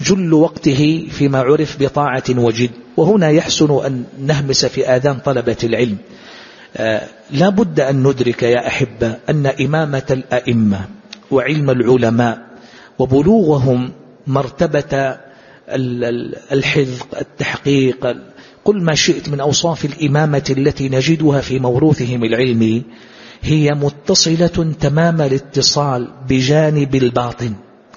جل وقته فيما عرف بطاعة وجد. وهنا يحسن أن نهمس في آذان طلبة العلم. لا بد أن ندرك يا أحبة أن إمامة الأئمة وعلم العلماء وبلوغهم مرتبة الحذق التحقيق قل ما شئت من أوصاف الإمامة التي نجدها في موروثهم العلمي هي متصلة تمام الاتصال بجانب الباطن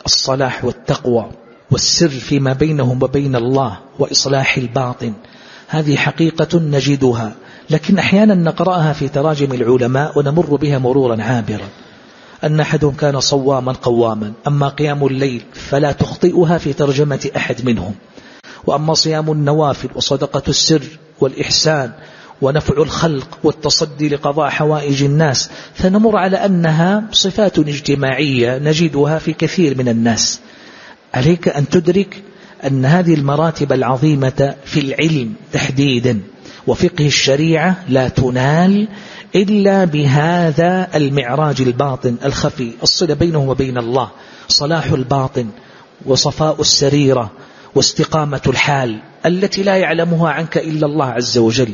الصلاح والتقوى والسر فيما بينهم وبين الله وإصلاح الباطن. هذه حقيقة نجدها. لكن أحيانا نقرأها في تراجم العلماء ونمر بها مرورا عابرا. أن أحدهم كان صواما قواما أما قيام الليل فلا تخطئها في ترجمة أحد منهم. وأما صيام النوافل وصدقة السر والإحسان ونفع الخلق والتصدي لقضاء حوائج الناس فنمر على أنها صفات اجتماعية نجدها في كثير من الناس. عليك أن تدرك أن هذه المراتب العظيمة في العلم تحديدا. وفقه الشريعة لا تنال إلا بهذا المعراج الباطن الخفي الصلة بينه وبين الله صلاح الباطن وصفاء السريرة واستقامة الحال التي لا يعلمها عنك إلا الله عز وجل.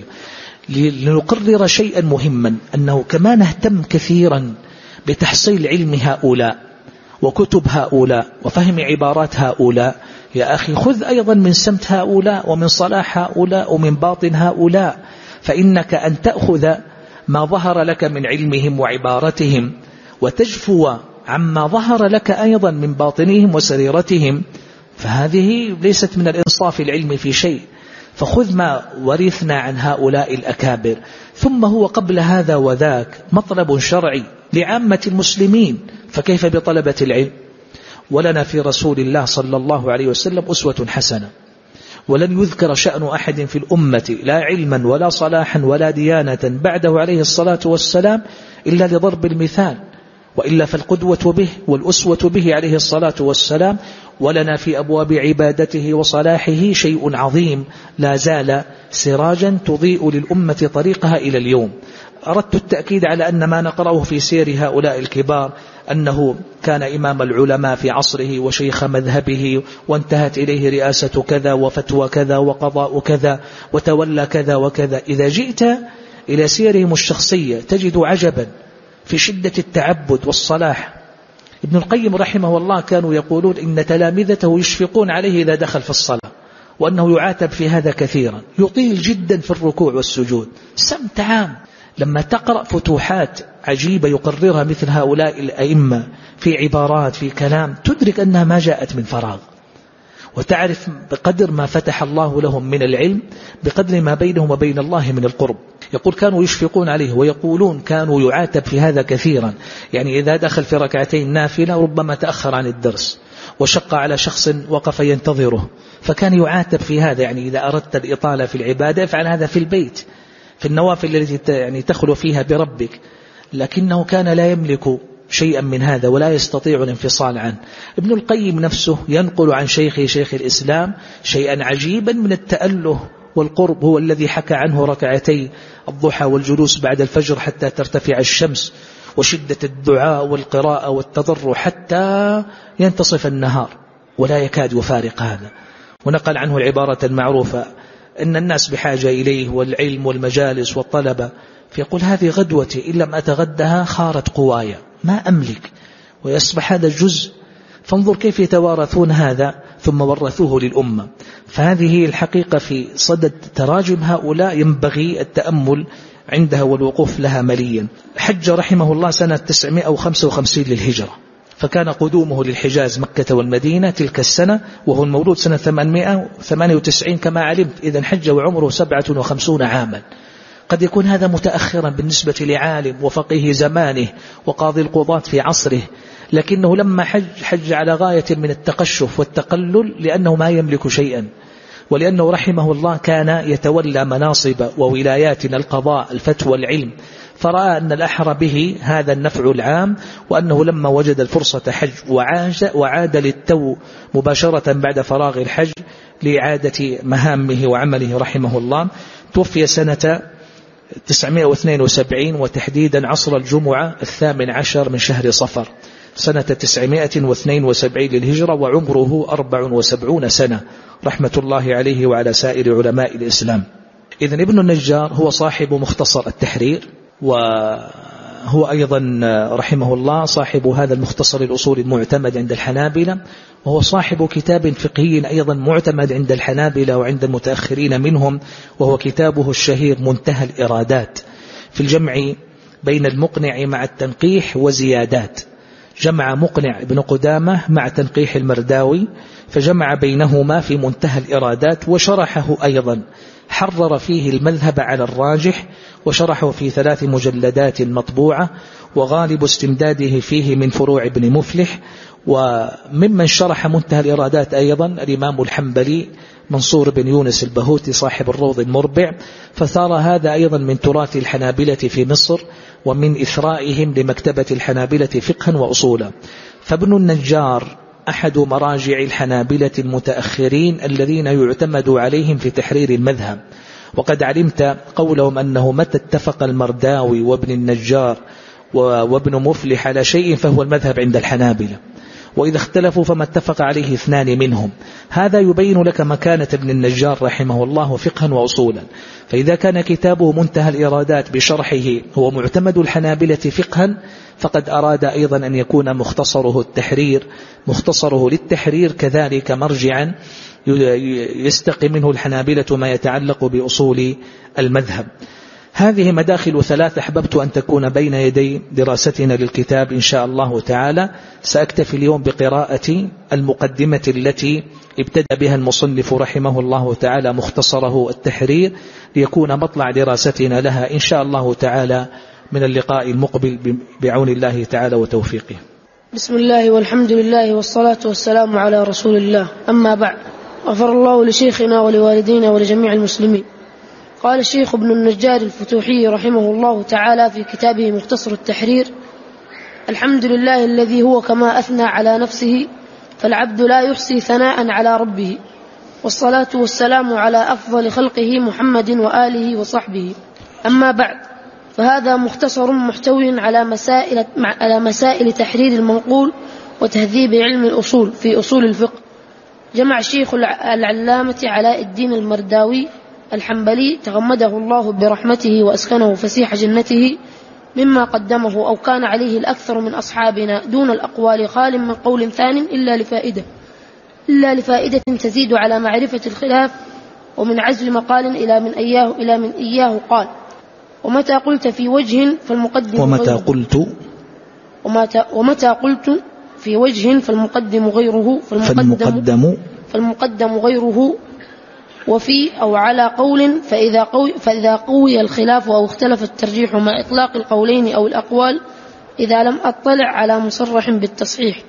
لنقرر شيئا مهما أنه كما نهتم كثيرا بتحصيل علم هؤلاء وكتب هؤلاء وفهم عبارات هؤلاء يا أخي خذ أيضا من سمت هؤلاء ومن صلاح هؤلاء ومن باطن هؤلاء فإنك أن تأخذ ما ظهر لك من علمهم وعبارتهم وتجفو عما ظهر لك أيضا من باطنهم وسريرتهم فهذه ليست من الإنصاف العلمي في شيء. فخذ ما ورثنا عن هؤلاء الأكابر. ثم هو قبل هذا وذاك مطلب شرعي لعامة المسلمين فكيف بطلبة العلم؟ ولنا في رسول الله صلى الله عليه وسلم أسوة حسنة. ولن يذكر شأن أحد في الأمة لا علما ولا صلاحا ولا ديانة بعده عليه الصلاة والسلام إلا لضرب المثال وإلا فالقدوة به والأسوة به عليه الصلاة والسلام ولنا في أبواب عبادته وصلاحه شيء عظيم لا زال سراجا تضيء للأمة طريقها إلى اليوم. أردت التأكيد على أن ما نقرأه في سير هؤلاء الكبار أنه كان إمام العلماء في عصره وشيخ مذهبه وانتهت إليه رئاسة كذا وفتوى كذا وقضاء كذا وتولى كذا وكذا. إذا جئت إلى سيرهم الشخصية تجد عجبا في شدة التعبد والصلاح. ابن القيم رحمه الله كانوا يقولون إن تلامذته يشفقون عليه إذا دخل في الصلاة وأنه يعاتب في هذا كثيرا. يطيل جدا في الركوع والسجود. سمت عام. لما تقرأ فتوحات عجيبة يقررها مثل هؤلاء الأئمة في عبارات في كلام تدرك أنها ما جاءت من فراغ. وتعرف بقدر ما فتح الله لهم من العلم بقدر ما بينهم وبين الله من القرب. يقول كانوا يشفقون عليه ويقولون كانوا يعاتب في هذا كثيرا. يعني إذا دخل في ركعتين نافلة ربما تأخر عن الدرس. وشق على شخص وقف ينتظره. فكان يعاتب في هذا. يعني إذا أردت الإطالة في العبادة افعل هذا في البيت. في النوافل التي يعني تخلو فيها بربك لكنه كان لا يملك شيئا من هذا ولا يستطيع الانفصال عنه. ابن القيم نفسه ينقل عن شيخه شيخ الإسلام شيئا عجيبا من التأله والقرب هو الذي حكى عنه ركعتي الضحى والجلوس بعد الفجر حتى ترتفع الشمس وشدة الدعاء والقراءة والتضر حتى ينتصف النهار ولا يكاد يفارق هذا. ونقل عنه العبارة المعروفة أن الناس بحاجة إليه والعلم والمجالس والطلبة فيقول هذه غدوتي إن لم أتغدها خارت قوايا ما أملك. ويصبح هذا جزء فانظر كيف يتوارثون هذا ثم ورثوه للأمة. فهذه الحقيقة في صدد تراجم هؤلاء. ينبغي التأمل عندها والوقوف لها مليا. حج رحمه الله سنة 955 للهجرة. فكان قدومه للحجاز مكة والمدينة تلك السنة وهو المولود سنة 898 كما علمت إذا حج وعمره 57 عاما. قد يكون هذا متأخرا بالنسبة لعالم وفقيه زمانه وقاضي القضاة في عصره لكنه لما حج حج على غاية من التقشف والتقلل لأنه ما يملك شيئا ولأنه رحمه الله كان يتولى مناصب وولايات القضاء الفتوى العلم. فرأى أن الأحرى به هذا النفع العام وأنه لما وجد الفرصة حج وعاد, وعاد للتو مباشرة بعد فراغ الحج لإعادة مهامه وعمله رحمه الله. توفي سنة 972 وتحديدا عصر الجمعة الثامن عشر من شهر صفر. سنة 972 للهجرة وعمره 74 سنة. رحمة الله عليه وعلى سائر علماء الإسلام. إذن ابن النجار هو صاحب مختصر التحرير. وهو أيضا رحمه الله صاحب هذا المختصر الأصول المعتمد عند الحنابلة وهو صاحب كتاب فقهي أيضا معتمد عند الحنابلة وعند المتأخرين منهم وهو كتابه الشهير منتهى الإرادات. في الجمع بين المقنع مع التنقيح وزيادات. جمع مقنع ابن قدامة مع تنقيح المرداوي فجمع بينهما في منتهى الإرادات وشرحه أيضا. حرر فيه المذهب على الراجح وشرحه في ثلاث مجلدات مطبوعة وغالب استمداده فيه من فروع ابن مفلح وممن شرح منتهى الإرادات أيضا الإمام الحنبلي منصور بن يونس البهوتي صاحب الروض المربع فثار هذا أيضا من تراث الحنابلة في مصر ومن إثرائهم لمكتبة الحنابلة فقها وأصولا. فابن النجار أحد مراجع الحنابلة المتأخرين الذين يعتمد عليهم في تحرير المذهب. وقد علمت قولهم أنه متى اتفق المرداوي وابن النجار وابن مفلح على شيء فهو المذهب عند الحنابلة. وإذا اختلفوا فما اتفق عليه اثنان منهم. هذا يبين لك مكانة ابن النجار رحمه الله فقها وأصولا. فإذا كان كتابه منتهى الإرادات بشرحه هو معتمد الحنابلة فقها فقد أراد أيضا أن يكون مختصره التحرير مختصره للتحرير كذلك مرجعا يستقي منه الحنابلة ما يتعلق بأصول المذهب. هذه مداخل ثلاث أحببت أن تكون بين يدي دراستنا للكتاب إن شاء الله تعالى. سأكتفي اليوم بقراءة المقدمة التي ابتدى بها المصنف رحمه الله تعالى مختصره التحرير ليكون مطلع دراستنا لها إن شاء الله تعالى من اللقاء المقبل بعون الله تعالى وتوفيقه. بسم الله والحمد لله والصلاة والسلام على رسول الله. أما بعد غفر الله لشيخنا ولوالدينا ولجميع المسلمين. قال الشيخ ابن النجار الفتوحي رحمه الله تعالى في كتابه مختصر التحرير الحمد لله الذي هو كما أثنى على نفسه فالعبد لا يحصي ثناء على ربه. والصلاة والسلام على أفضل خلقه محمد وآله وصحبه. أما بعد فهذا مختصر محتوي على مسائل, على مسائل تحرير المنقول وتهذيب علم الأصول في أصول الفقه. جمع الشيخ العلامة علاء الدين المرداوي الحنبلي تغمده الله برحمته وأسكنه فسيح جنته مما قدمه أو كان عليه الأكثر من أصحابنا دون الأقوال خال من قول ثان إلا لفائدة إلا لفائدة تزيد على معرفة الخلاف ومن عزل مقال إلى من إياه إلى من إياه قال. ومتى قلت في وجه فالمقدم ومتى قلت ومتى, ومتى قلت في وجه فالمقدم غيره فالمقدم, فالمقدم, فالمقدم غيره. وفي أو على قول فإذا قوي, فإذا قوي الخلاف أو اختلف الترجيح مع إطلاق القولين أو الأقوال إذا لم أطلع على مصرح بالتصحيح.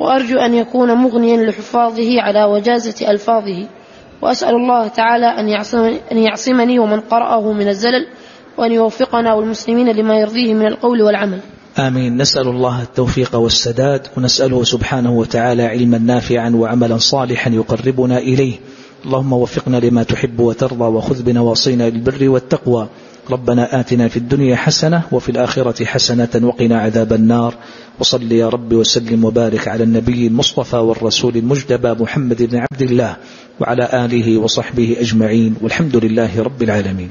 وأرجو أن يكون مغنيا لحفاظه على وجازة ألفاظه. وأسأل الله تعالى أن يعصمني, أن يعصمني ومن قرأه من الزلل. وأن يوفقنا والمسلمين لما يرضيه من القول والعمل. آمين. نسأل الله التوفيق والسداد ونسأله سبحانه وتعالى علما نافعا وعملا صالحا يقربنا إليه. اللهم وفقنا لما تحب وترضى وخذ بنواصينا للبر والتقوى. ربنا آتنا في الدنيا حسنة وفي الآخرة حسنة وقنا عذاب النار. وصل يا رب وسلم وبارك على النبي المصطفى والرسول المجتبى محمد بن عبد الله وعلى آله وصحبه أجمعين. والحمد لله رب العالمين.